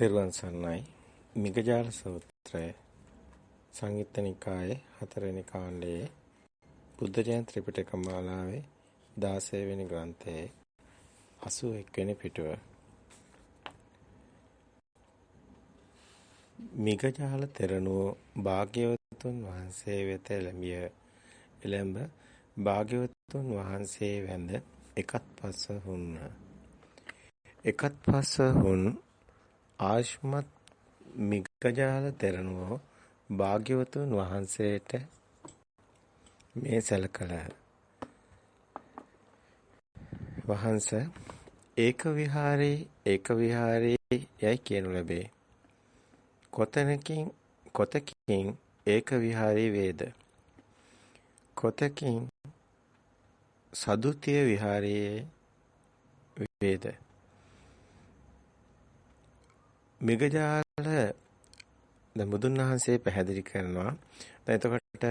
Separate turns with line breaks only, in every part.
තෙරුවන් සරණයි. මිගජාල සූත්‍රය සංයුත්ත නිකායේ හතරවෙනි කාණ්ඩයේ බුද්ධ ජයන්ති ත්‍රිපිටක මාලාවේ 16 වෙනි ග්‍රන්ථයේ 81 වෙනි පිටුව. මිගජාල තෙරණුව භාග්‍යවතුන් වහන්සේ වෙත එළඹිය. එළඹ භාග්‍යවතුන් වහන්සේ වැඳ එකත් පස්ස හුන්න. එකත් පස්ස හුන් ආශ්මත් මිගජාල තෙරණුව භාග්‍යවතුන් වහන්සේට මේ සැලකල වහන්ස ඒක විහාරේ ඒක විහාරේ යයි කියනු ලැබේ. කොතනකින් කොතකින් ඒක විහාරේ වේද? කොතකින් සදුතිය විහාරයේ වේද? මිගජාල දැන් බුදුන් වහන්සේ පැහැදිලි කරනවා. දැන් එතකොට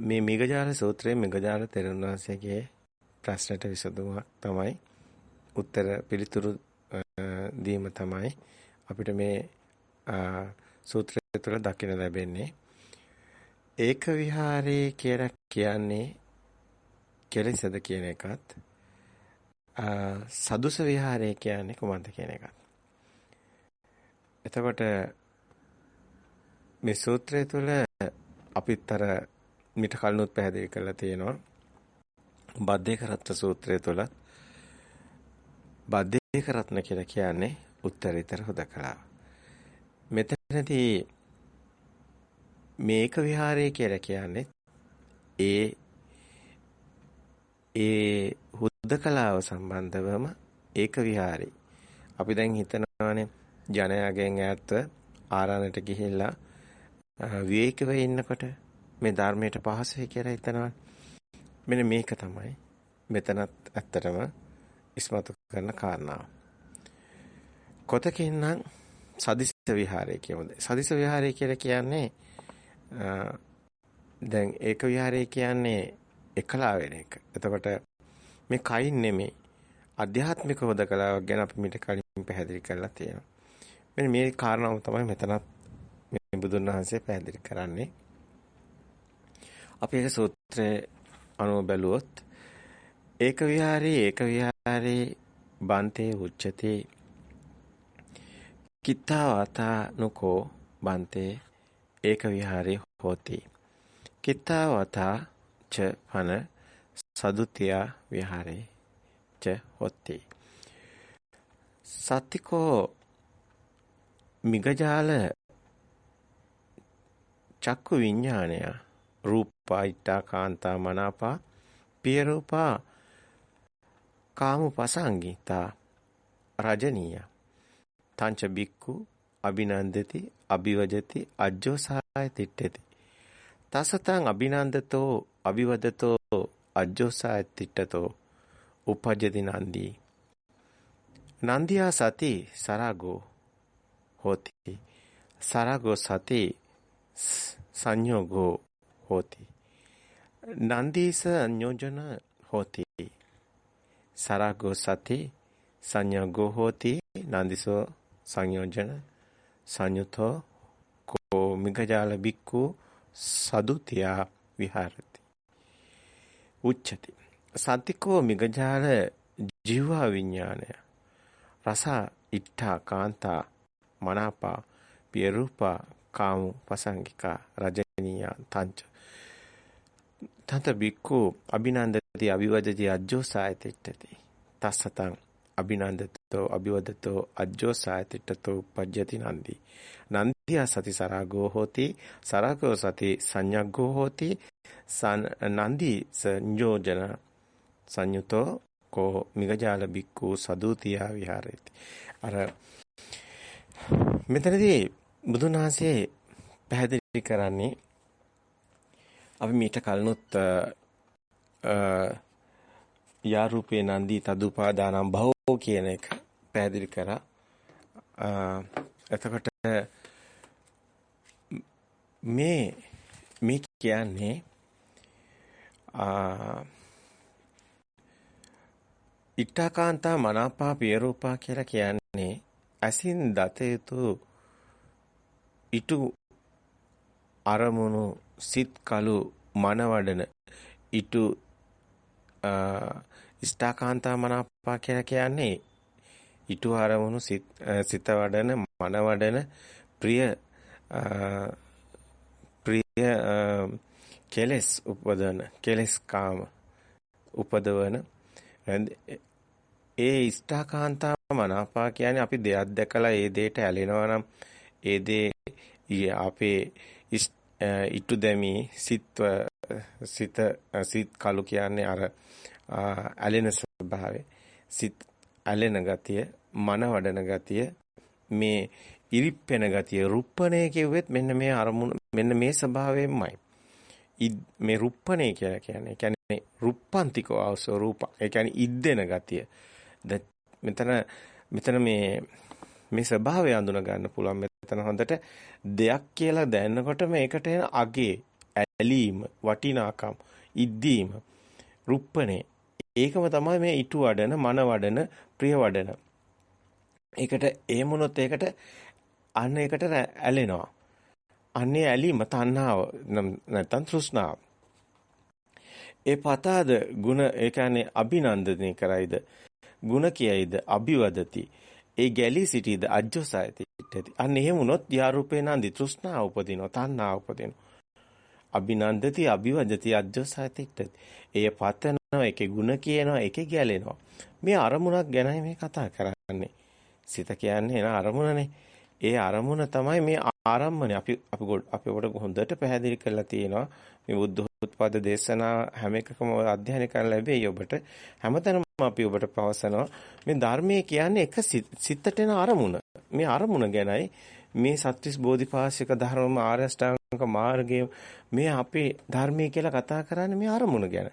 මේ මිගජාල සූත්‍රයේ මිගජාල තෙරුන් වහන්සේගේ ප්‍රශ්නට විසඳුමක් තමයි උත්තර පිළිතුරු දීම තමයි අපිට මේ සූත්‍රය තුළ දකින්න ලැබෙන්නේ. ඒක විහාරේ කියලා කියන්නේ කෙලෙසද කියන එකත් සදුස විහාරය කියන්නේ කොහොමද කියන එකත් එතකොට මේ සූත්‍රය තුළ අපිත් අර මිට කලිනුත් පැහැදිලි කරලා තියෙනවා. බද්දේක රත්න සූත්‍රය තුළ බද්දේක රත්න කියලා කියන්නේ උත්තරීතර හොදකලාව. මෙතනදී මේක විහාරය කියලා කියන්නේ ඒ ඒ හුදකලාව සම්බන්ධවම ඒක විහාරي. අපි දැන් හිතනවානේ ජනයාගෙන් ඈත්ව ආරණයට ගිහිල්ලා විවේකව ඉන්නකොට මේ ධර්මයට පහසුයි කියලා හිතනවා. මෙන්න මේක තමයි මෙතනත් ඇත්තටම ඉස්මතු කරන කාරණාව. කොතකින් නම් සදිස විහාරය කියමුද? සදිස විහාරය කියලා කියන්නේ දැන් ඒක විහාරය කියන්නේ එකලා වෙන එක. එතකොට මේ කයින් නෙමේ අධ්‍යාත්මික හොදකලාවක් ගැන අපි මිට කලින් පැහැදිලි කරලා තියෙනවා. මෙන්න මේ කාරණාව තමයි මෙතනත් මේ බුදුන් වහන්සේ පැහැදිලි කරන්නේ. අපි ඒක සූත්‍රයේ අනුව බැලුවොත් ඒක විහාරේ ඒක විහාරේ බන්තේ උච්චති කිත්තාවතා නුකෝ බන්තේ ඒක විහාරේ හෝති කිත්තාවතා ච පන සදුතියා විහාරේ ච හොත්ති සත්තිකෝ මිගජාල චක්කු විඥානය රූපා ඊටා කාන්තා මනාපා පිය රූපා කාමපසංගිතා රජනීය තංච බික්කු අභිනන්දති අභිවජති අජ්ජෝසාය තිට්ඨති. තසතං අභිනන්දතෝ අභිවදතෝ අජ්ජෝසාය තිට්ඨතෝ උපජ්ජති නන්දී. නන්දියා සති සරාගෝ. හෝති සරාගෝ සති සංයෝගෝ හෝති නන්දීස අඤ්ඤෝජන හෝති සරාගෝ සති සංයෝගෝ හෝති නන්දිසෝ සංයෝජන සංයුතෝ කෝ මිගජාල බික්කු සදුතියා විහරති උච්චති සතිකෝ මිගජාල ජීවා විඥානය රස ඉත්තා කාන්තා මනාපා පියරූපා කාමු පසංගිකා රජනීය තංච. තත බික්කු අභිනන්දති අභිවදති අජ්ජෝසායතිට්ඨති. තස්සතං අභිනන්දතෝ අභිවදතෝ අජ්ජෝසායතිට්ඨතෝ පජ්ජති නන්දි. නන්දියා සති සරාගෝ හෝති සරාගෝ සති සංයග්ගෝ හෝති නන්දි සංයෝජන සංයුතෝ කෝ මිගජාල බික්කු සදුතියා විහාරේති. අර මෙතනදී බුදුන් වහන්සේ පැහැදිලි කරන්නේ අපි මීට කලිනුත් යා රූපේ නන්දි තදුපාදානම් භවෝ කියන එක පැහැදිලි කරා. එතකොට මේ මේ කියන්නේ ඉට්ඨාකාන්තා මනාපා පියරූපා කියලා කියන්නේ ඇසින් දත යුතු ඊටු අරමුණු සිත් කලු මනවඩන ඊටු ඉෂ්ඨාකාන්තා මනාපා කියලා කියන්නේ ඊටු අරමුණු සිත සිත වඩන මන වඩන ප්‍රිය ප්‍රිය කෙලස් උපදවන කෙලස් කාම උපදවන ඒ ඉෂ්ඨාකාන්තා මනාපා කියන්නේ අපි දෙයක් දැකලා ඒ දෙයට ඇලෙනවා නම් ඒ දේ අපේ ඉටු දැමි සිත් සිත සිත් කලු කියන්නේ අර ඇලෙන ස්වභාවය. සිත් ඇලෙන ගතිය මන වඩන ගතිය මේ ඉරිප්පෙන ගතිය රුප්පණය කියුවෙත් මෙන්න මේ අරමුණ මෙන්න මේ ස්වභාවයෙන්මයි. මේ රුප්පණය කියලා කියන්නේ කියන්නේ රුප්පන්තිකෝ අවසෝ රූප. ඒ කියන්නේ ඉද්දෙන ගතිය. මෙතන මෙතන මේ මේ ස්වභාවය අඳුන ගන්න පුළුවන්. මෙතන හොඳට දෙයක් කියලා දැනනකොට මේකට එන අගේ ඇලීම වටිනාකම් ඉද්දීම රුප්පණේ ඒකම තමයි මේ ඊටු වඩන මන වඩන ප්‍රිය වඩන. ඒකට එහෙමුණොත් ඒකට අන්න ඒකට ඇලෙනවා. අන්නේ ඇලීම තණ්හාව නැත්නම් තෘෂ්ණාව. ඒ පතාද ಗುಣ ඒ කියන්නේ අභිනන්දනය කරයිද? ಗುಣ කියයිද අභිවදති ඒ ගැලී සිටීද අජ්ජසයති ඉටති අන්න එහෙම වුණොත් යාරූපේ නන්දි තෘෂ්ණාව උපදිනවා තණ්හාව උපදිනවා අභිනන්දති අභිවදති අජ්ජසයති ඉටති එය පතනවා ඒකේ ಗುಣ කියනවා ඒකේ ගැලෙනවා මේ අරමුණක් ගැනයි මේ කතා කරන්නේ සිත කියන්නේ එන අරමුණනේ ඒ අරමුණ තමයි මේ ආරම්මනේ අපි අපි අපි ඔබට හොඳට පැහැදිලි කරලා තියෙනවා මේ බුද්ධ උත්පාද දේශනා හැම එකකම අධ්‍යයනය කරන්න ලැබෙයි ඔබට හැමතැනම අපි ඔබට පවසනවා. මේ ධර්මයේ කියන්නේ එක සිතට එන අරමුණ. මේ අරමුණ ගැනයි මේ සත්‍විස් බෝධිපාශික ධර්ම ආර්ය අෂ්ටාංග මාර්ගය මේ අපේ ධර්මයේ කියලා කතා කරන්නේ මේ අරමුණ ගැන.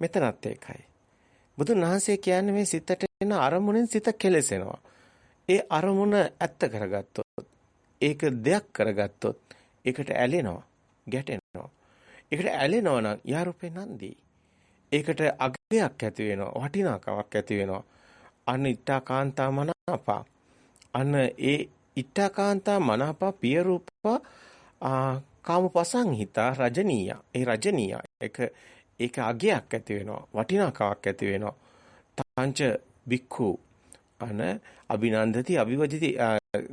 මෙතනත් ඒකයි. බුදුන් වහන්සේ කියන්නේ මේ සිතට එන අරමුණෙන් සිත කෙලසෙනවා. ඒ අරමුණ ඇත්ත කරගත්තොත් ඒක දෙයක් කරගත්තොත් ඒකට ඇලෙනවා ගැටෙනවා. ඒකට ඇලෙනවා නම් යාරුපේ නන්දි. ඒකට අගයක් ඇති වෙනවා වටිනාකමක් ඇති වෙනවා. අන්න ඉත්තාකාන්තා මනාපා. අන්න ඒ ඉත්තාකාන්තා මනාපා පිය රූපා කාමපසංහිතා රජනීය. ඒ රජනීය ඒක ඒක අගයක් ඇති වෙනවා වටිනාකමක් ඇති වෙනවා. තංච බික්ඛු අන අභිනන්දති අභිවදිති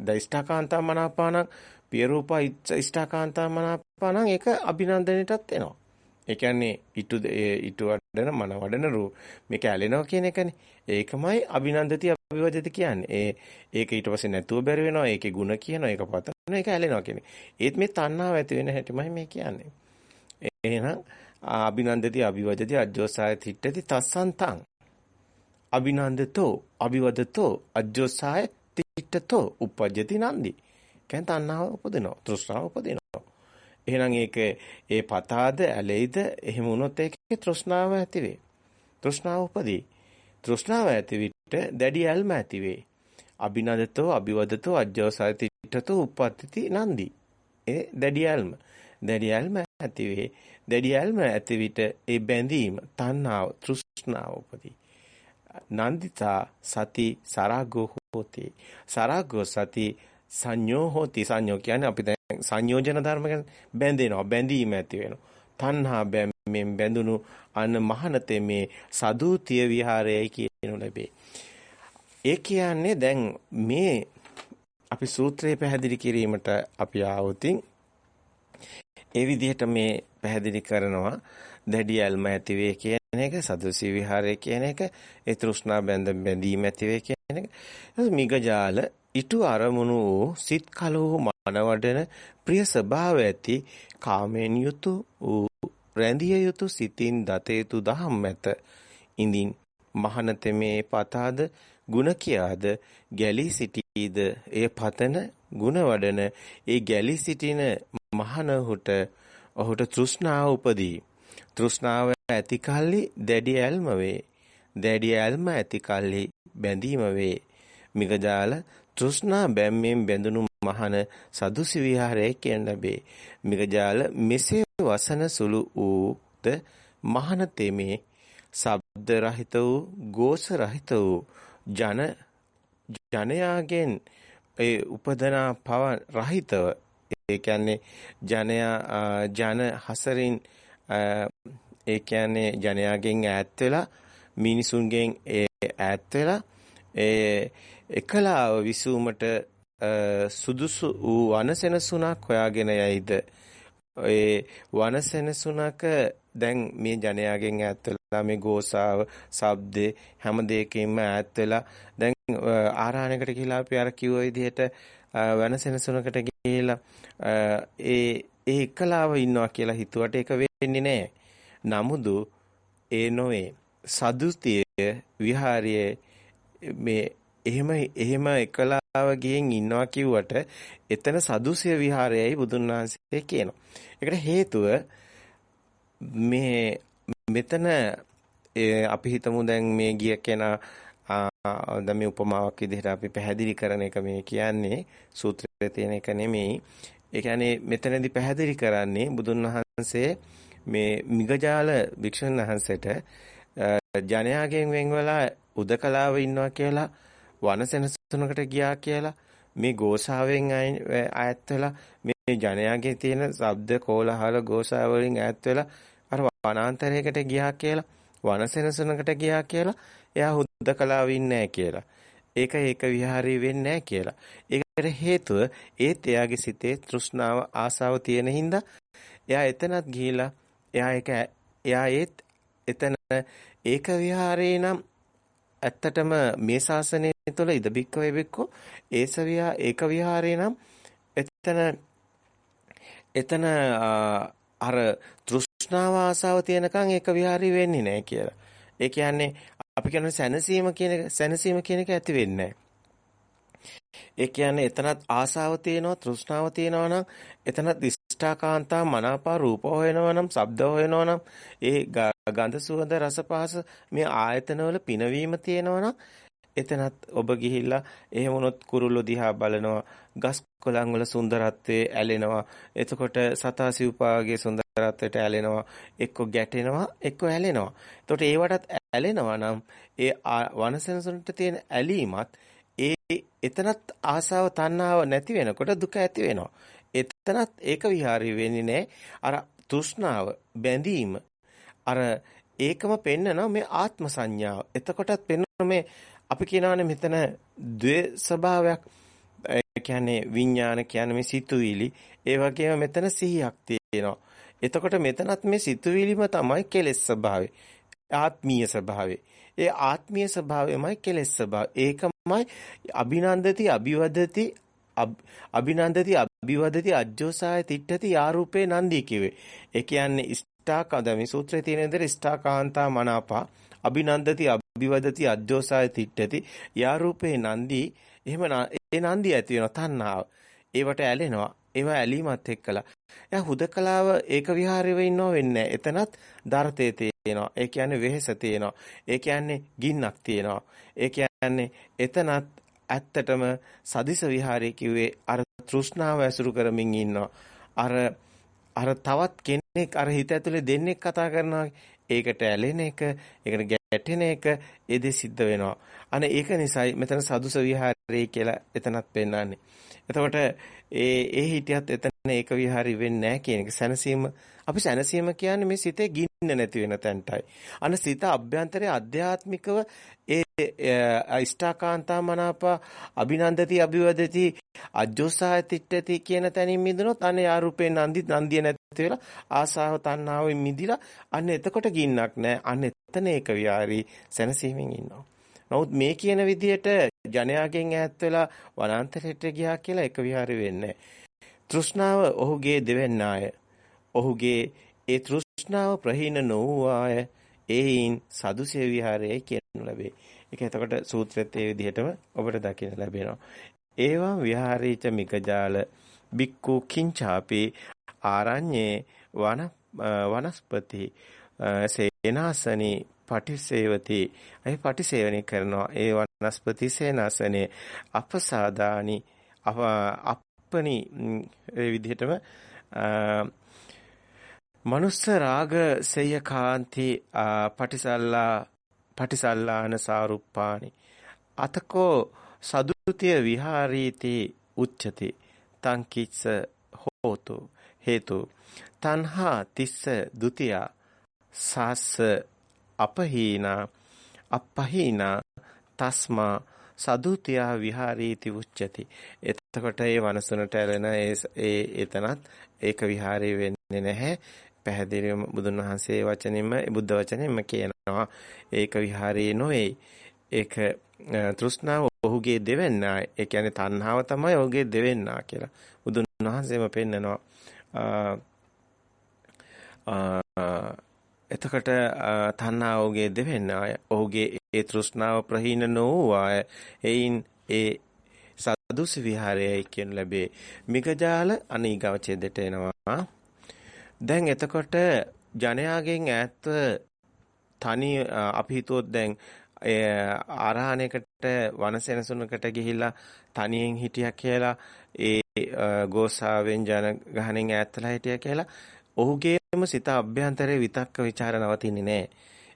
දයිෂ්ඨාකාන්තා මනාපානං පිය රූපා ඉෂ්ඨාකාන්තා මනාපානං ඒක අභිනන්දනයටත් එනවා. ඒ කියන්නේ ඊටු ඊටු වඩන මන වඩන රූ. මේක ඇලෙනවා කියන එකනේ. ඒකමයි අභිනන්දති අභිවදිති කියන්නේ. ඒ ඒක ඊට පස්සේ නැතුව බැරි වෙනවා ඒකේ ಗುಣ කියනවා ඒක පතනවා ඒක ඇලෙනවා කියන්නේ ඒත් මේ තණ්හාව ඇති වෙන හැටිමයි මේ කියන්නේ. එහෙනම් අභිනන්දති අභිවදති අජ්ජෝසාය තිට්ඨති තස්සන්තං. අභිනන්දතෝ අභිවදතෝ අජ්ජෝසාය තිට්ඨතෝ uppajjati නන්දි. කියන්නේ තණ්හාව උපදිනවා තෘෂ්ණාව උපදිනවා. එහෙනම් ඒක ඒ පතාද ඇලෙයිද එහෙම වුණොත් ඒකේ තෘෂ්ණාව ඇති වේ. තෘෂ්ණාව උපදී. තෘෂ්ණාව ඇති විට දැඩි ඇල්ම ඇති වේ. අභිනදතෝ අභිවදතෝ අජ්ජෝසාය තිට්ඨතෝ uppajjati නන්දි. ඒ දැඩි ඇල්ම. දැඩි ඇල්ම ඇති වේ. දැඩි ඇල්ම ඇති විට ඒ බැඳීම තණ්හාව තෘෂ්ණාව උපදී. නන්දිතා සති සරාගෝ හෝති. සරාගෝ සති සංයෝ හෝති. සංයෝ කියන්නේ අපි දැන් සංයෝජන ධර්ම ගැන බැඳෙනවා බැඳීම ඇති වෙනවා. තණ්හා බැම්මෙන් බැඳුණු අන මහනතේ මේ සදූතිය විහාරයයි කියනු ලැබේ. ඒ කියන්නේ දැන් මේ අපි සූත්‍රය පැහැදිලි කිරීමට අපි ආවොතින් ඒ විදිහට මේ පැහැදිලි කරනවා දැඩි ඇල්ම ඇති වේ කියන එක සදුසි විහාරය කියන එක ඒ තෘෂ්ණා බැඳ බැඳීම ඇති වේ කියන එක. මිගජාල ඊටු අරමුණු වූ සිත් කලෝ මනවඩන ප්‍රිය ස්වභාව ඇති කාමෙන් යුතු වූ රැඳිය යුතු සිතින් දත යුතු දහම් මැත ඉඳින් මහනතෙමේ පතාද ಗುಣ කියාද ගැලී සිටීද එය පතන ಗುಣ වඩන ඒ ගැලී සිටින මහනහුට ඔහුට තෘෂ්ණාව උපදී. තෘෂ්ණාව ඇති කල්ලි දැඩි ඇල්ම වේ. දැඩි ඇල්ම ඇති කල්ලි බැඳීම වේ. මිගජාල තෘෂ්ණා බැම්මෙන් බැඳුණු මහන සදුසි විහාරයේ කියන ලැබේ. මිගජාල මෙසේ වසන සුළු වූද මහන තෙමේ ශබ්ද රහිත වූ ගෝස රහිත වූ ජන ජනයාගෙන් ඒ උපදනා පව රහිතව ඒ කියන්නේ ජනයා ජන හසරින් ඒ කියන්නේ ජනයාගෙන් ඈත් වෙලා මිනිසුන්ගෙන් ඒ ඈත් වෙලා ඒ එකලාව විසූමට සුදුසු වූ වනසෙනසුණක් හොයාගෙන යයිද ඒ වනසෙනසුණක දැන් මේ ජනයාගෙන් ඈත් වෙලා මේ ගෝසාව, ශබ්දේ හැම දෙයකින්ම ඈත් වෙලා දැන් ආරාණයකට ගිහිලා අපි අර කිව්ව විදිහට වනසෙනසුණකට ගිහිලා ඒ ඒ එකලාව ඉන්නවා කියලා හිතුවට ඒක වෙන්නේ නැහැ. නමුදු ඒ නොවේ. සදුතිය විහාරයේ මේ එහෙම එහෙම එකලාව ගියෙන් ඉන්නවා කිව්වට එතන සදුසිය විහාරයයි බුදුන් වහන්සේ කියනවා. ඒකට හේතුව මේ මෙතන අපි හිතමු දැන් මේ ගිය කෙනා දැන් මේ උපමාවක් විදිහට අපි පැහැදිලි කරන එක මේ කියන්නේ සූත්‍රයේ තියෙන එක නෙමෙයි. ඒ කියන්නේ මෙතනදී පැහැදිලි කරන්නේ බුදුන් වහන්සේ මේ මිගජාල භික්ෂුන් වහන්සේට ජනයාගෙන් වෙන් වෙලා උදකලාව ඉන්නවා කියලා වනසෙනසුනකට ගියා කියලා මේ ගෝසාවෙන් ඈත් වෙලා මේ ජනයාගේ තියෙන ශබ්ද කෝලහල ගෝසා වලින් ඈත් වෙලා අර වනාන්තරයකට ගියා කියලා වනසෙනසුනකට ගියා කියලා එයා හුදකලාව ඉන්නේ කියලා. ඒක ඒක විහාරී වෙන්නේ නැහැ කියලා. ඒකට හේතුව ඒත් එයාගේ සිතේ තෘෂ්ණාව ආසාව තියෙන හින්දා එයා එතනත් ගිහිලා එයා ඒක එයා ඒත් එතන ඒක විහාරේ නම් ඇත්තටම මේ ශාසනය තුළ ඉදබික්ක වේබික්කෝ ඒසවියා ඒක විහාරේ නම් එතන එතන අර තෘෂ්ණාව ආසාව තියෙනකන් ඒක විහාරී වෙන්නේ නැහැ කියලා. ඒ කියන්නේ අපි කියන සැනසීම කියන සැනසීම කියන එක ඇති වෙන්නේ ඒ කියන්නේ එතනත් ආසාව තියෙනවා තෘෂ්ණාව තියෙනවා නම් එතනත් ඉෂ්ඨාකාන්තා මනාපා රූප හොයනවා නම් ශබ්ද හොයනවා නම් ඒ ගන්ධ සුවඳ රස පහස මේ ආයතනවල පිනවීම තියෙනවා නම් එතනත් ඔබ ගිහිල්ලා එහෙම වුණොත් කුරුල්ලෝ දිහා බලනවා ගස් කොළන් වල සුන්දරත්වයේ ඇලෙනවා. එතකොට සතා සිව්පාගේ සුන්දරත්වයට ඇලෙනවා. එක්ක ගැටෙනවා එක්ක ඇලෙනවා. එතකොට ඒවටත් ඇලෙනවා නම් ඒ වනසෙනසුන්ට තියෙන ඇලීමත් ඒ එතනත් ආසාව තණ්හාව නැති වෙනකොට දුක ඇති වෙනවා. එතනත් ඒක විහාරී වෙන්නේ නැහැ අර තෘෂ්ණාව බැඳීම අර ඒකම පෙන්නනවා මේ ආත්ම සංඥාව. එතකොටත් පෙන්වන මේ අපි කියනවානේ මෙතන ද්වේ ස්වභාවයක් ඒ කියන්නේ විඥාන කියන්නේ මේ සිතුවිලි. ඒ වගේම මෙතන සිහියක් තියෙනවා. එතකොට මෙතනත් මේ සිතුවිලිම තමයි කෙලෙස් ස්වභාවය. ආත්මීය ස්වභාවය. ඒ ආත්මීය ස්වභාවයමයි කෙලෙස් ස්වභාවය. ඒකමයි අභිනන්දති අභිවදති අභිනන්දති අභිවදති අජ්ජෝසාය තිට්ඨති යාරූපේ නන්දී කිවේ ඒ කියන්නේ ඉෂ්ඨාකද මේ සූත්‍රයේ තියෙන විදිහට ඉෂ්ඨාකාන්තා මනාපා අභිනන්දති අභිවදති අජ්ජෝසාය තිට්ඨති. යා රූපේ නන්දී. එහෙම ඒ නන්දී ඇති වෙනවා තණ්හාව. ඒවට ඇලෙනවා. ඒවා ඇලීමත් එක්කලා. එයා හුදකලාව ඒක විහාරෙව ඉන්නව වෙන්නේ එතනත් දර්ථේ තියෙනවා. ඒ කියන්නේ වෙහෙස තියෙනවා. ඒ කියන්නේ ගින්නක් තියෙනවා. ඒ කියන්නේ එතනත් ඇත්තටම සදිස විහාරයේ කිව්වේ අර තෘෂ්ණාව ඇසුරු කරමින් ඉන්නවා. අර අර තවත් කෙනෙක් අර හිත ඇතුලේ දෙන්නෙක් කතා කරනවා ඒකට ඇලෙන එක, ඒකට ගැටෙන එක ඒ දේ සිද්ධ වෙනවා. අනේ ඒක නිසායි මෙතන සදුස විහාරේ කියලා එතනත් පෙන්නන්නේ. එතකොට ඒ ඒ හිටියත් එතන ඒක විහාරي වෙන්නේ නැහැ කියන එක සැනසීම අපි සැනසීම කියන්නේ මේ සිතේ ගින්න නැති වෙන තැනටයි. අන සිත අභ්‍යන්තරයේ අධ්‍යාත්මිකව ඒ ඉෂ්ඨාකාන්තා මනාප අභිනන්දති අභිවදති අජ්ජෝසාය තිට්ඨති කියන තැනින් මිදුනොත් අනේ ආරූපේ නන්දි නන්දිය නැති වෙලා ආසාව තණ්හාවෙන් මිදිලා අන්න එතකොට ගින්නක් නැහැ. අන්න එතන ඒක විහාරී සැනසීමෙන් ඉන්නවා. නමුත් මේ කියන විදිහට ජනයාගෙන් ඈත් වෙලා වනාන්තරයට ගියා කියලා එක විහාරි වෙන්නේ තෘෂ්ණාව ඔහුගේ දෙවන්නාය. ඔහුගේ ඒ තෘෂ්ණාව ප්‍රහීන නොවුවාය. ඒයින් සදුසේ විහාරයේ කියනු ලැබේ. ඒක එතකොට සූත්‍රයේත් ඒ විදිහටම ඔබට දකින්න ලැබෙනවා. ඒවා විහාරීච මිකජාල බික්කු කිංචාපි ආරඤ්ඤේ වන වනස්පති සේනාසනී පටිසේවති. ඒ පටිසේවනය කරනවා. ඒ වනස්පති සේනාසනේ අපසාදානි අප්පනි ඒ විදිහටම මනුස්ස රාග සේය කාන්ති පටිසල්ලා පටිසල්ලාන සාරුප්පානි. අතකෝ සදුතිය විහාරීති උච්චති. තං කිච්ස හෝතු හේතු. තණ්හා තිස්ස ဒ ුතිය සාස්ස අපහීනා අපහීනා තස්මා සදුතිය විහාරීති උච්චති එතකොට ඒ වනසුනට ඇලෙන ඒ එතනත් ඒක විහාරී වෙන්නේ නැහැ. පැහැදිලිවම බුදුන් වහන්සේ වචනින්ම බුද්ධ වචනින්ම කියනවා. ඒක විහාරී නොවේ. ඒක තෘෂ්ණාව ඔහුගේ දෙවෙන්නා. ඒ කියන්නේ තණ්හාව තමයි ඔහුගේ දෙවෙන්නා කියලා බුදුන් වහන්සේම පෙන්නනවා. එතකොට තණ්හාව ඔහුගේ දෙවෙන්නා ඔහුගේ ඒ තෘෂ්ණාව ප්‍රහීන නොවුවාය එයින් ඒ සදුස් විහාරයයි කියන ලැබේ. මිගජාල අනීගව ඡේදයට එනවා. දැන් එතකොට ජනයාගෙන් ඈත්ව තනි අපි හිතුවොත් දැන් ආරාණයකට වනසෙනසුනකට ගිහිල්ලා තනියෙන් හිටියා කියලා ඒ ගෝසාවෙන් ජන ගහණෙන් ඈත්ලා හිටියා කියලා ඔහුගේම සිත අභ්‍යන්තරයේ විතක්ක ਵਿਚාර නවතින්නේ නැහැ.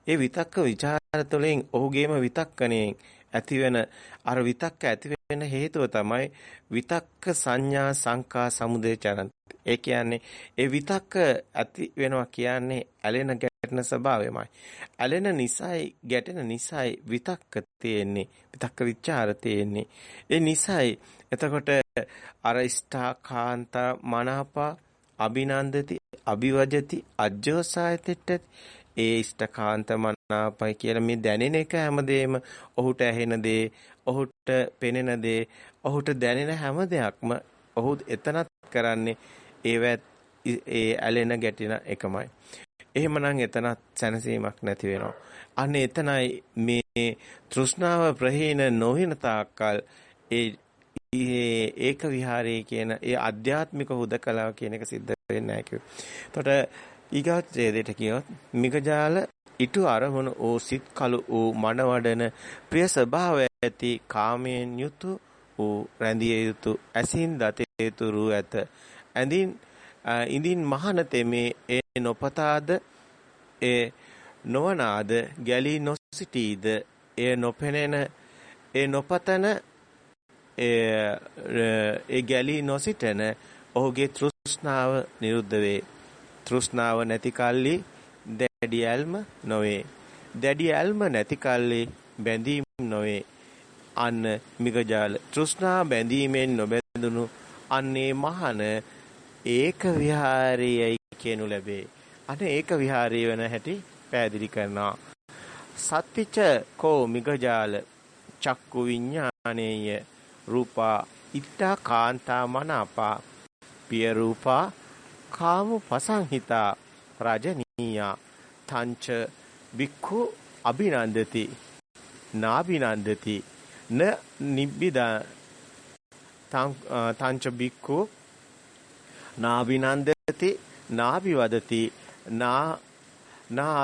ඒ විතක්ක ਵਿਚාර තුළින් ඔහුගේම විතක්කණයෙන් ඇතිවෙන අර විතක්ක ඇතිවෙන හේතුව තමයි විතක්ක සංඥා සංකා සමුදය චරන්ති. ඒ කියන්නේ ඒ විතක්ක ඇති වෙනවා කියන්නේ ඇලෙන ගැටෙන ස්වභාවයමයි. ඇලෙන නිසයි ගැටෙන නිසයි විතක්ක තියෙන්නේ. විතක්ක ਵਿਚාර තියෙන්නේ. ඒ නිසයි එතකොට අර ස්ථාකාන්ත මනාපා අභිනන්දති අභිවජති අජ්ජෝසායතෙට්ටති ඒ ඉෂ්ඨකාන්ත මනාපයි කියලා මේ දැනෙන එක හැමදේම ඔහුට ඇහෙන දේ ඔහුට පෙනෙන දේ ඔහුට දැනෙන හැම දෙයක්ම ඔහු එතනත් කරන්නේ ඒවත් ඒ ඇලෙන ගැටෙන එකමයි. එහෙමනම් එතනත් සැනසීමක් නැති වෙනවා. අන්න එතනයි මේ තෘෂ්ණාව ප්‍රහීන නොවන තාක්කල් ඒ ඒක විහාරයේ කියන ඒ ආධ්‍යාත්මික හුදකලාව කියන එක සිද්ධ වෙන්නේ නැහැ කිව්වා. එතකොට ඊගාත් ඡේදයට කියොත් මිගජාල ඊට අරමුණු ඕ සිත් කලු ඕ මනවඩන ප්‍රිය ස්වභාවය ඇති කාමයෙන් යුතු ඕ රැඳිය යුතු ඇසින් දත යුතු ඇත ඇඳින් ඉඳින් මහන තෙමේ ඒ නොපතාද ඒ නොවනාද ගැලී නොසිටීද ඒ නොපෙනෙන ඒ නොපතන ඒ ගැලී නොසිටන ඔහුගේ තෘෂ්ණාව නිරුද්ධ වේ තෘෂ්ණාව නැති කල්ලි දැඩි ඇල්ම නොවේ දැඩි ඇල්ම නැති කල්ලි බැඳීම් නොවේ අන්න මිගජාල තෘෂ්ණා බැඳීමෙන් නොබැඳුණු අන්නේ මහන ඒක විහාරයයි කියනු ලැබේ. අනේ ඒක විහාරය වෙන හැටි පැහැදිලි කරනවා. සත්‍තිච කෝ මිගජාල චක්කු විඥානේය රූපා ඉත්තා කාන්තා මනාපා පිය රූපා කාම පසංහිතා රජනීයා තංච වික්ඛු අභිනන්දති නාභිනන්දති න නිබ්බිදා තංච බික්ඛු නාබිනන්දති නාබිවදති නා නා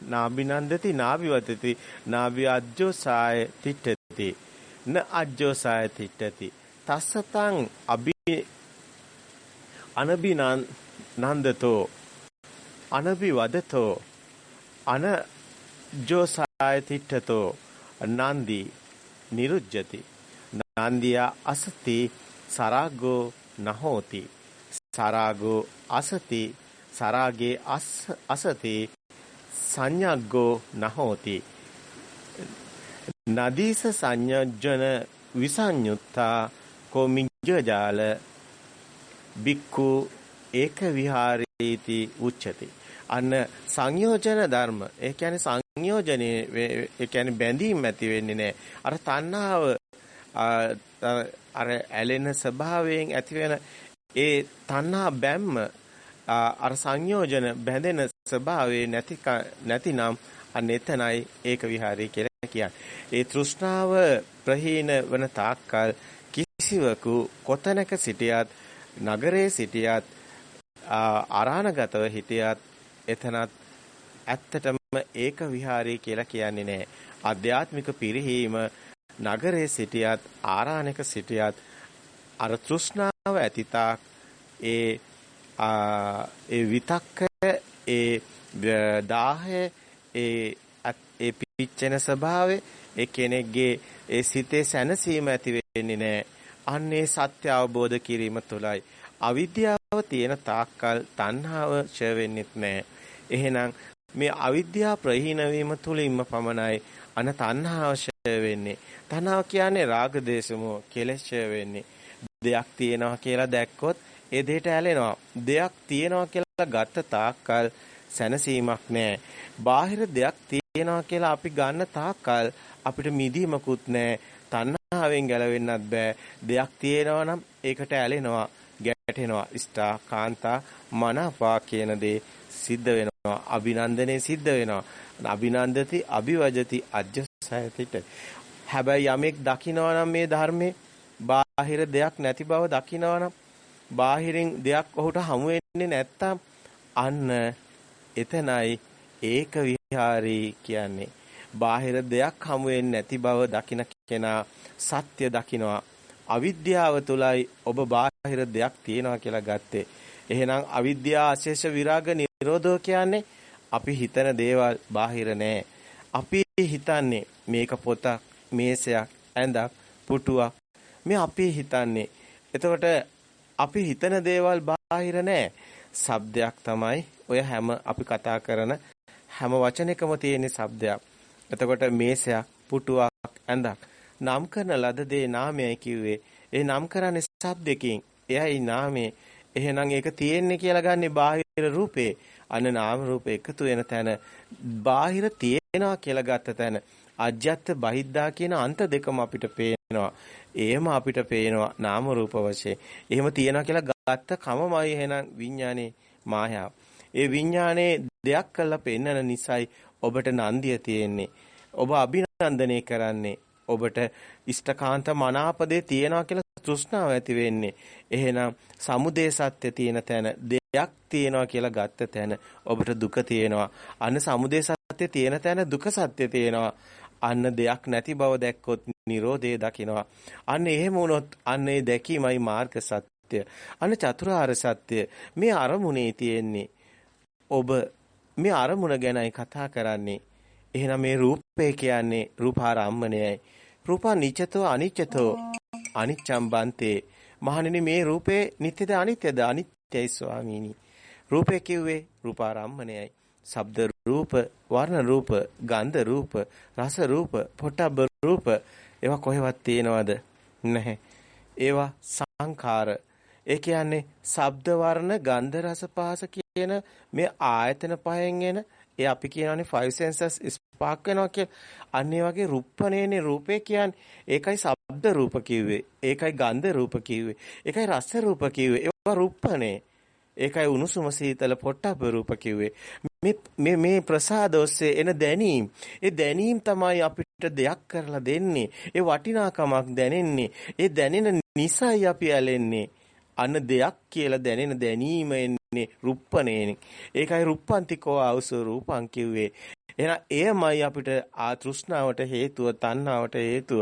නාබිනන්දති නාබිවදති නාබි අජ්ජෝසාය තිට්ඨති. න අජ්ජෝසාය තිට්ඨති තස්සතං අබි අනබිනන් නන්දතෝ අනබිවදතෝ අන ජෝසාය තිට්ඨතෝ නන්දි නිරුජ්ජති. නන්දියා අසති සරාගෝ නහෝති. සරාගෝ අසති සරාගේ අස් අසති සංඥග්ගෝ නහෝති. නදීස සංයජන විසඤ්ඤුත්තා කොමිජ්ජජාල බික්ඛු ඒක විහාරීති උච්චති. අන්න සංයෝජන ධර්ම ඒ කියන්නේ සංයෝජනේ ඒ කියන්නේ බැඳීම් ඇති වෙන්නේ නැහැ අර තණ්හාව අර ඇලෙන ස්වභාවයෙන් ඇතිවෙන ඒ තණ්හා බැම්ම අර සංයෝජන බැඳෙන ස්වභාවයේ නැති නැතිනම් අන්න එතනයි ඒක විහාරය කියලා කියන්නේ. ඒ තෘෂ්ණාව ප්‍රහීන වන තාක්කල් කිසිවකු කොතැනක සිටියත් නගරයේ සිටියත් ආරාණගතව හිටියත් එතනත් ඇත්තටම ඒක විහාරය කියලා කියන්නේ නැහැ. ආධ්‍යාත්මික පිරිහීම නගරයේ සිටියත් ආරාණක සිටියත් අර තෘෂ්ණාව ඇතිතාක් ඒ ඒ විතක්ක ඒ දාහය ඒ ඒ පිච්චෙන ස්වභාවය ඒ කෙනෙක්ගේ ඒ සිතේ සැනසීම ඇති වෙන්නේ නැහැ. අන්නේ සත්‍ය අවබෝධ කිරීම තුළයි අවිද්‍යාව තියෙන තාක්කල් තණ්හාව ඡය වෙන්නේත් නැහැ. එහෙනම් මේ අවිද්‍යාව ප්‍රහීන වීම තුළින්ම පමණයි අන තණ්හාව ඡය වෙන්නේ. තණ්හාව කියන්නේ රාග දේශමෝ කෙලෙස් ඡය වෙන්නේ. දෙයක් තියෙනවා කියලා දැක්කොත් ඒ දෙයට ඇලෙනවා. දෙයක් තියෙනවා කියලා ගත්ත තාක්කල් සැනසීමක් නැහැ. බාහිර දෙයක් තියෙනවා කියලා අපි ගන්න තාක්කල් අපිට මිදීමකුත් නැහැ. තණ්හාවෙන් ගැලවෙන්නත් බෑ. දෙයක් තියෙනවා නම් ඒකට ඇලෙනවා, ගැටෙනවා. ඉෂ්ඨා, කාන්තා, මනපා කියන දේ සිද්ධ වෙනවා. අභිනන්දනේ සිද්ධ වෙනවා. අභිනන්දති, අභිවජති, අජ්ජසයතිට. හැබැයි යමෙක් දකිනවා නම් මේ ධර්මයේ බාහිර දෙයක් නැති බව දකිනවා නම් බාහිරින් දෙයක් ඔහුට හමු වෙන්නේ නැත්තම් අන්න එතනයි ඒක විහාරී කියන්නේ. බාහිර දෙයක් හමු වෙන්නේ නැති බව දකින කෙනා සත්‍ය දකිනවා. අවිද්‍යාව තුලයි ඔබ බාහිර දෙයක් තියෙනවා කියලා ගත්තේ. එහෙනම් අවිද්‍යාව අශේෂ විරාග නිරෝධෝ කියන්නේ අපි හිතන දේවල් බාහිර නෑ. අපි හිතන්නේ මේක පොතක්, මේසයක්, ඇඳක්, පුටුවක්. මේ අපි හිතන්නේ. එතකොට අපි හිතන දේවල් බාහිර නෑ. ශබ්දයක් තමයි ඔය හැම අපි කතා කරන හැම වචනයකම තියෙන ශබ්දයක්. එතකොට මේසයක්, පුටුවක්, ඇඳක් නම් කරන ලද දේ නාමයයි කිව්වේ. ඒ නම් කරන්නේ ශබ්දකින්. එයයි නාමේ. එහෙනම් ඒක තියෙන්නේ කියලා ගන්නේ බාහිර රූපේ. අන්න නාම රූප එකතු වෙන තැන බාහිර තියෙනවා කියලා ගත්ත තැන අජ්‍යත්ත බහිද්දා කියන අන්ත දෙකම අපිට පේනවා. එහෙම අපිට පේනවා නාම රූප වශයෙන්. එහෙම තියෙනවා කියලා ගත්ත කමමයි එහෙනම් විඥානේ මායාව. ඒ විඥානේ දෙයක් කළා පෙන්නන නිසායි ඔබට නන්දිය තියෙන්නේ. ඔබ අභිනන්දනය කරන්නේ. ඔබට ඉෂ්ඨකාන්ත මනාපදේ තියනවා කියලා තෘෂ්ණාව ඇති වෙන්නේ. එහෙනම් සමුදේ සත්‍ය තියෙන තැන දෙයක් තියෙනවා කියලා ගත්ත තැන ඔබට දුක තියෙනවා. අන්න සමුදේ සත්‍ය තියෙන තැන දුක සත්‍ය තියෙනවා. අන්න දෙයක් නැති බව දැක්කොත් Nirodhe දකිනවා. අන්න එහෙම වුණොත් අන්න ඒ දැකීමයි මාර්ග සත්‍ය. අන්න චතුරාර්ය සත්‍ය. මේ අරමුණේ තියෙන්නේ. ඔබ මේ අරමුණ ගැනයි කතා කරන්නේ. එහෙනම් මේ රූපය කියන්නේ රූපාරම්මණයයි. රූපා නිච්චතෝ අනිච්චතෝ අනිච්ඡම් බන්තේ. මහණෙනි මේ රූපේ නිට්ටයද අනිත්‍යද අනිත්‍යයි ස්වාමීනි. රූපේ කිව්වේ රූපාරම්මණයයි. ශබ්ද රූප, වර්ණ රූප, ගන්ධ රූප, රස රූප, පොට්ටබ්බ රූප ඒවා කොහෙවත් තියෙනවද? නැහැ. ඒවා සංඛාර. ඒ කියන්නේ ශබ්ද වර්ණ ගන්ධ රස පහස කියන මේ ආයතන පහෙන් එන ඒ අපි කියනවානේ five senses ස්පාක් වෙනවා කියලා. අන්න ඒ වගේ රුප්පණේනේ රූපේ කියන්නේ. ඒකයි ශබ්ද රූප කිව්වේ. ඒකයි ගන්ධ රූප කිව්වේ. ඒකයි රස රූප කිව්වේ. ඒවා රුප්පණේ. ඒකයි උණුසුම සීතල පොට්ටබ්බ රූප කිව්වේ. මේ මේ ප්‍රසාද ඔස්සේ එන දැනීම්. ඒ දැනීම් තමයි අපිට දෙයක් කරලා දෙන්නේ. ඒ වටිනාකමක් දැනෙන්නේ. ඒ දැනෙන නිසයි අපි ඇලෙන්නේ. අන්න දෙයක් කියලා දැනෙන දැනීම එන්නේ රුප්පණේනේ. ඒකයි රුප්පන්තිකෝ ආවස රූපං කිව්වේ. එහෙනම් එයමයි අපිට ආ තෘෂ්ණාවට හේතුව, තණ්හාවට හේතුව.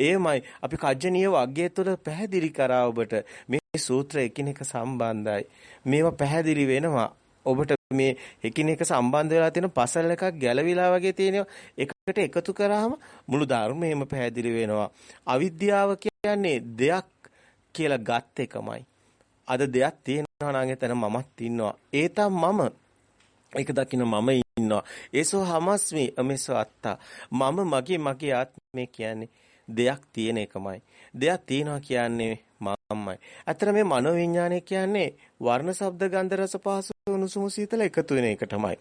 එයමයි අපි කජ්ජනීය වග්ගය තුළ පැහැදිලි කරා ඔබට මේ සූත්‍ර එකිනෙක සම්බන්ධයි. මේවා පැහැදිලි වෙනවා. ඔබට මේ එකිනෙක සම්බන්ධ වෙලා තියෙන පසල් එකක් ගැලවිලා වගේ තියෙනවා. එකට එකතු කරාම මුළු ධර්මයේම පැහැදිලි වෙනවා. අවිද්‍යාව කියන්නේ දෙයක් කියලා ගත් එකමයි. අද දෙයක් තියෙනවා නම් එතන මමත් ඉන්නවා. ඒ මම ඒක දකින්න මම ඉන්නවා. ඒසෝ හමස්මි අමේසෝ අත්තා. මම මගේ මගේ ආත්මය කියන්නේ දෙයක් තියෙන එකමයි. දෙයක් තියෙනවා කියන්නේ මමයි. අතර මේ මනෝවිඤ්ඤාණය කියන්නේ වර්ණ, ශබ්ද, ගන්ධ, රස, පහස, උණුසුම, සීතල එකතු වෙන එක තමයි.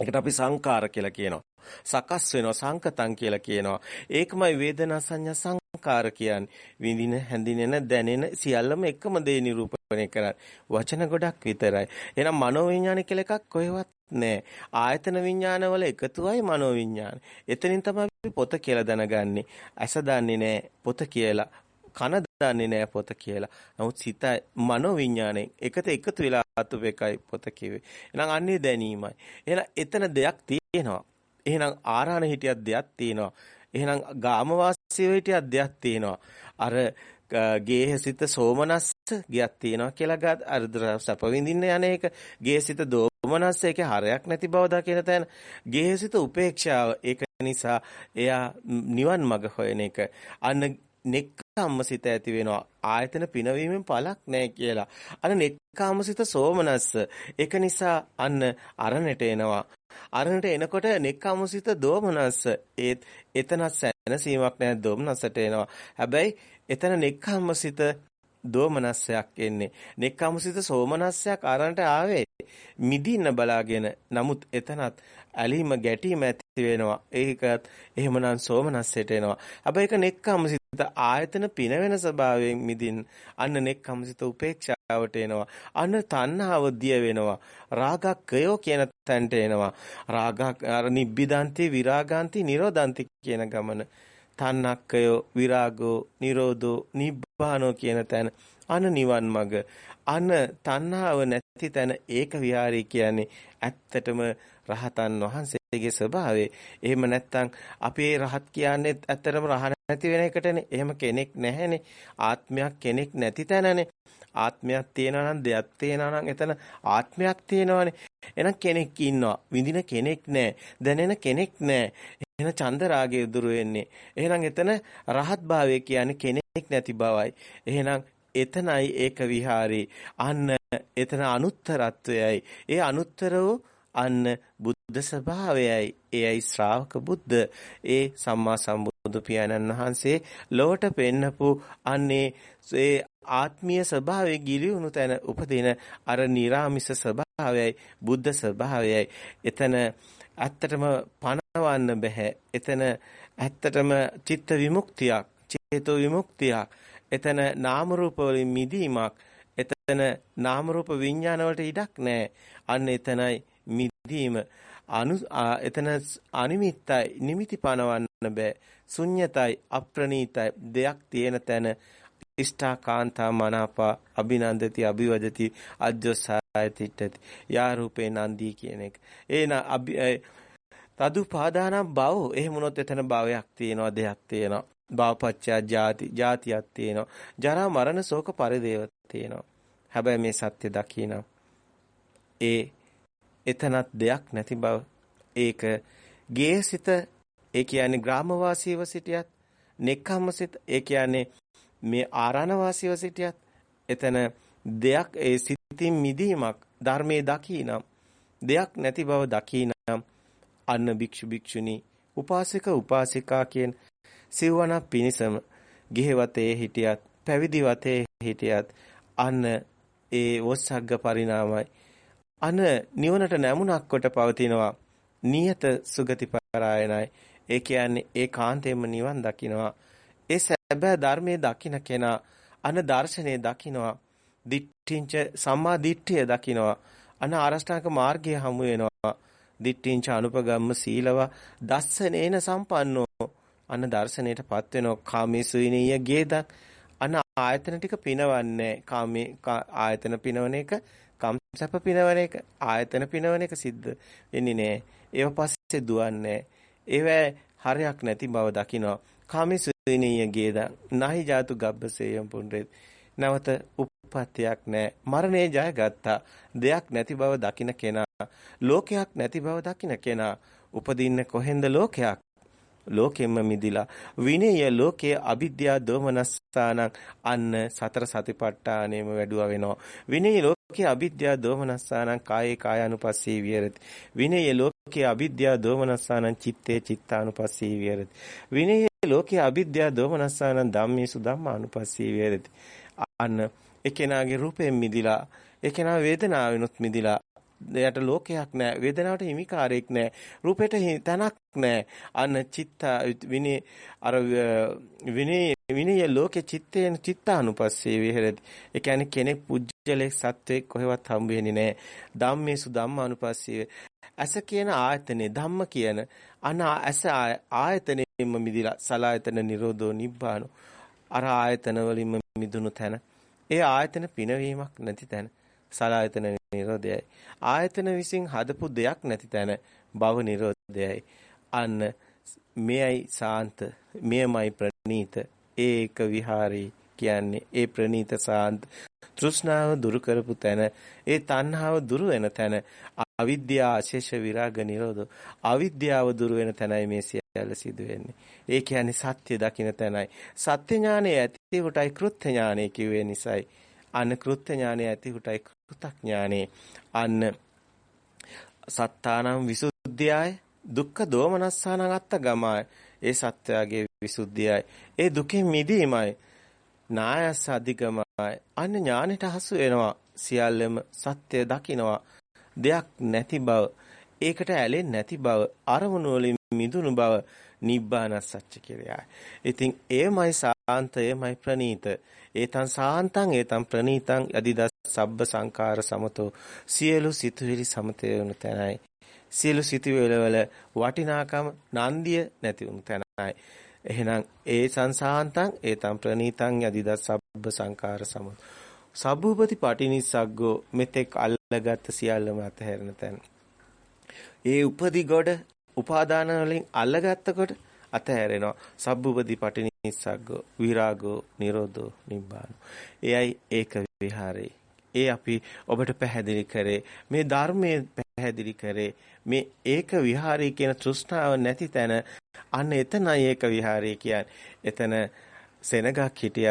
ඒකට අපි සංකාර කියලා කියනවා. සකස් වෙනවා සංකතං කියලා කියනවා. ඒකමයි වේදනා සංඥා සංකාර කියන්නේ. විඳින, හැඳිනෙන, දැනෙන සියල්ලම එකම දේ නිරූපණය කරන්නේ. වචන ගොඩක් විතරයි. එහෙනම් මනෝවිඤ්ඤාණ කියලා එකක් කොහෙවත් නැහැ. ආයතන විඤ්ඤාණවල එකතුවයි මනෝවිඤ්ඤාණ. එතනින් තමයි පොත කියලා දැනගන්නේ. ඇස දන්නේ නැහැ පොත කියලා. කන දන්නේ නැහැ පොත කියලා. නමුත් සිත මනෝ විඥාණයෙන් එකට එකතු වෙලා අතුප එකයි පොත කිව්වේ. එහෙනම් අන්නේ දැනීමයි. එහෙනම් එතන දෙයක් තියෙනවා. එහෙනම් ආරාණ හිටියක් දෙයක් තියෙනවා. එහෙනම් ගාම වාසීව හිටියක් දෙයක් තියෙනවා. අර ගේහසිත සෝමනස්ස ගියක් තියෙනවා කියලා අර සැප විඳින්න යන එක. ගේහසිත දෝමනස්ස ඒකේ හරයක් නැති බව දකින තැන. ගේහසිත උපේක්ෂාව ඒක නිසා එයා නිවන් මඟ හොයන එක. අන්න නෙක්ඛම්මසිත ඇති වෙනවා. ආයතන පිනවීමෙන් පළක් නැහැ කියලා. අන්න නෙක්ඛම්මසිත සෝමනස්ස. ඒක නිසා අන්න අරණට එනවා. අරණට එනකොට නෙක්ඛම්මසිත දෝමනස්ස ඒත් එතන සැනසීමක් නැහැ දෝමනසට එනවා හැබැයි එතන නෙක්ඛම්මසිත දෝමනස්සයක් එන්නේ. නෙක්ඛම්සිත සෝමනස්සයක් අරන්ට ආවේ මිදින්න බලාගෙන. නමුත් එතනත් ඇලීම ගැටීම ඇති වෙනවා. ඒකත් එහෙමනම් සෝමනස්සයට එනවා. හැබැයි ඒක නෙක්ඛම්සිත ආයතන පිනවෙන ස්වභාවයෙන් මිදින් අන්න නෙක්ඛම්සිත උපේක්ෂාවට එනවා. අන්න තණ්හාව දිය වෙනවා. රාගක්කයෝ කියන තැනට එනවා. රාගක් අර නිබ්බිදාන්ති විරාගාන්ති නිරෝධාන්ති කියන ගමන. තන්නක්කයෝ විරාගෝ නිරෝධෝ නිබ්බානෝ කියන තැන අන නිවන් මඟ අන තණ්හාව නැති තැන ඒක විහාරී කියන්නේ ඇත්තටම රහතන් වහන්සේගේ ස්වභාවය. එහෙම නැත්නම් අපේ රහත් කියන්නේ ඇත්තටම රහ නැති වෙන එකටනේ. එහෙම කෙනෙක් නැහැනේ. ආත්මයක් කෙනෙක් නැති තැනනේ. ආත්මයක් තියෙනවා නම් දෙයක් තියෙනවා නම් එතන ආත්මයක් තියෙනවානේ. එහෙනම් කෙනෙක් ඉන්නවා. විඳින කෙනෙක් නැහැ. දැනෙන කෙනෙක් නැහැ. එහෙනම් චන්දරාගය දුර වෙන්නේ. එහෙනම් එතන රහත් භාවය කියන්නේ කෙනෙක් නැති බවයි. එහෙනම් එතනයි ඒක විහාරේ. අන්න එතන අනුත්තරත්වයයි. ඒ අනුත්තර වූ අන්න බුද්ධ ස්වභාවයයි. එයයි ශ්‍රාවක බුද්ධ. ඒ සම්මා සම්බුදු පියාණන් වහන්සේ ලොවට පෙන්නපු අන්නේ ඒ ආත්මීය ස්වභාවයේ ගිලිහුණු තැන උපදින අර නිර්ාමිස ස්වභාවයයි බුද්ධ ස්වභාවයයි. එතන ඇත්තටම පණවන්න බෑ. එතන ඇත්තටම චිත්ත විමුක්තියක්, චේතෝ විමුක්තියක්. එතන නාම රූප වලින් මිදීමක්. එතන නාම රූප විඥාන වලට ඉඩක් නැහැ. අන්න එතනයි මිදීම. අනු එතන අනිමිත්තයි නිමිති පනවන්න බෑ. ශුන්්‍යතයි අප්‍රණීතයි දෙයක් තියෙන තැන ඉෂ්ඨා කාන්තා මනාපා අභිනන්දති අභිවදති අජ්ජොසායතිට්ඨති යා රූපේ නන්දී කියන එක. ඒ තදු පාදානම් භව එහෙම වුණොත් එතන භවයක් තියෙනවා දෙයක් තියෙනවා. භවපච්චය ජාති ජාතියක් තියෙනවා. ජරා මරණ ශෝක පරිදේව තියෙනවා. හැබැයි මේ සත්‍ය දකින ඒ එතනත් දෙයක් නැති බව ඒක ගේසිත ඒ කියන්නේ ග්‍රාමවාසීව සිටියත් නෙක්ඛම්මසිත ඒ කියන්නේ මේ ආරණ වාසීව සිටියත් එතන දෙයක් ඒ සිතින් මිදීමක් ධර්මයේ දකිනම් දෙයක් නැති බව දකිනම් අන්න භික්ෂු භික්ෂුණී උපාසක උපාසිකා කියන සිවණ පිනිසම ගිහෙවතේ හිටියත් පැවිදි වතේ හිටියත් අන්න ඒ වොස්සග්ග පරිණාමයි. අන නිවනට නැමුණක් කොට පවතිනවා. නියත සුගති පරායනයි. ඒ කියන්නේ ඒකාන්තයෙන්ම නිවන් දකින්නවා ඒ සැබෑ ධර්මයේ දකින්න කෙනා අන දර්ශනයේ දකින්නවා දිට්ඨිංච සම්මා දිට්ඨිය දකින්නවා අන ආරෂ්ඨාංග මාර්ගය හමු වෙනවා. දිට්ඨිංච අනුපගම්ම සීලව දස්සනේන සම්පන්නෝ. අන දර්ශනයටපත් වෙනවා. කාමේසුවිනීය ගේදක්. අන ආයතන ටික පිනවන්නේ කාමේ ආයතන පිනවන එක කම්සප පිනවන එක ආයතන පිනවන එක සිද්ධ වෙන්නේ නෑ. ඒව පස්සේ දුවන්නේ. ඒව හරයක් නැති බව දකිනවා. කාමේසුවිනීය ගේදක් නහි ජාතු ගබ්බසේයම් පුන්රේ නැවත උප්පත්තියක් නැහැ. මරණය ජයගත්තා. දෙයක් නැති බව දකින කෙනා, ලෝකයක් නැති බව දකින කෙනා උපදින්න කොහෙන්ද ලෝකයක්? ලෝකෙම්ම මිදිලා විනය ලෝකයේ අවිද්‍යා දෝමනස්සානං අන්න සතර සතිපට්ඨානෙම වැඩුවා වෙනවා විනය ලෝකයේ අවිද්‍යා දෝමනස්සානං කායේ කායානුපස්සී විහෙරති. විනය ලෝකයේ අවිද්‍යා දෝමනස්සානං චිත්තේ චිත්තානුපස්සී විහෙරති. විනය ලෝකයේ අවිද්‍යා දෝමනස්සානං ධම්මේසු ධම්මානුපස්සී විහෙරති. අන්න එකෙනාගේ රූපයෙන් මිදිලා එකෙනා වේදනාවෙනුත් මිදිලා එයාට ලෝකයක් නැහැ වේදනාවට හිමිකාරයක් නැහැ රූපයට තනක් නැහැ අන්න චිත්ත විනී අර විනී විනී ලෝකේ චිත්තේන චිත්තානුපස්සේ විහෙරති. ඒ කියන්නේ කෙනෙක් පුජ්‍යලෙක් සත්වෙක් කොහෙවත් හම්බ වෙන්නේ නැහැ ධම්මේසු ධම්මානුපස්සේ ඇස කියන ආයතනේ ධම්ම කියන අන ඇස ආයතනෙම මිදිලා සලායතන නිරෝධෝ නිබ්බානෝ අර ආයතන වලින්ම මිදුණු තැන. ඒ ආයතන පිනවීමක් නැති තැන. සලායතන නිරෝධයයි. ආයතන විසින් හදපු දෙයක් නැති තැන. භව නිරෝධයයි. අන්න මෙයයි සාන්ත මෙයමයි ප්‍රණීත ඒක විහාරී කියන්නේ. ඒ ප්‍රනීත සාන්ත තෘෂ්ණාව දුරු කරපු තැන. ඒ තණ්හාව දුරු වෙන තැන. අවිද්‍යාව අශේෂ විරාග නිරෝධ. අවිද්‍යාව දුරු වෙන තැනයි මේ සියල්ල සිදු වෙන්නේ. ඒ කියන්නේ සත්‍ය දකින්න තැනයි. සත්‍ය ඥානය ඇති කොටයි කෘත්‍ය ඥානය කිව්වේ නිසායි. අන්න කෘත්‍ය ඥානය ඇති කොටයි කෘතඥානේ අන්න සත්තානම් විසුද්ධියයි දුක්ඛ දෝමනස්සානං අත්තගමයි ඒ සත්‍යයේ විසුද්ධියයි. ඒ දුකෙන් මිදීමයි නායස අධිගමයි අන්න ඥානෙට හසු වෙනවා. සියල්ලම සත්‍ය දකිනවා. දෙයක් නැති බව. ඒකට ඇලෙන්නේ නැති බව. අරමුණු වලින් මිදුණු බව. නිබ්බාන සත්‍ය කියලා. ඉතින් ඒමයි සාන්ත ඒමයි ප්‍රනීත. ඒතං සාන්තං ඒතං ප්‍රනීතං. යදිදස් සබ්බ සංකාර සමතෝ. සියලු සිතුවිලි සමතේ වුණ තැනයි. සියලු සිතුවිලි වල වටිනාකම නන්දිය නැති වුණ තැනයි. එහෙනම් ඒ සංසාන්තං ඒතං ප්‍රනීතං යදිදස් සබ්බ සංකාර සමතෝ සබ්බූපති පටිනිස්සග්ගෝ මෙතෙක් අල්ලගත් සියල්ලම අතහැරෙන තැන. ඒ උපදි ගොඩ උපාදාන වලින් අල්ලගත්ත කොට අතහැරෙනවා. සබ්බූපති පටිනිස්සග්ගෝ විරාගෝ නිරෝධෝ නිබ්බාන. එයයි ඒක විහාරේ. ඒ අපි ඔබට පැහැදිලි කරේ මේ ධර්මයේ පැහැදිලි කරේ මේ ඒක විහාරී කියන තෘෂ්ණාව නැති තැන අන්න එතනයි ඒක විහාරී කියන්නේ. එතන සෙනගක් හිටියා